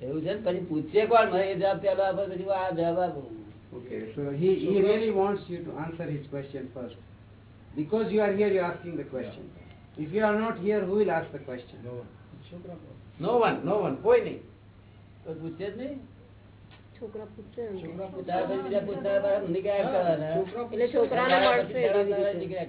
એવું છે પછી પૂછશે કોણ? મને એ જવાબ પેલો આપો પછી આ જવાબ આપો. Okay, so he, he really wants you to answer his question first. Because you are here, you are asking the question. If you are not here, who will ask the question? No one, no one, કોઈ નહીં. કોઈ પૂછશે જ નહીં? છોકરા પૂછશે એમ કે. પછી બીજા પૂછનારા નીકળ્યા કરવાના. એટલે છોકરાને મળશે નીકળ્યા